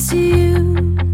To you.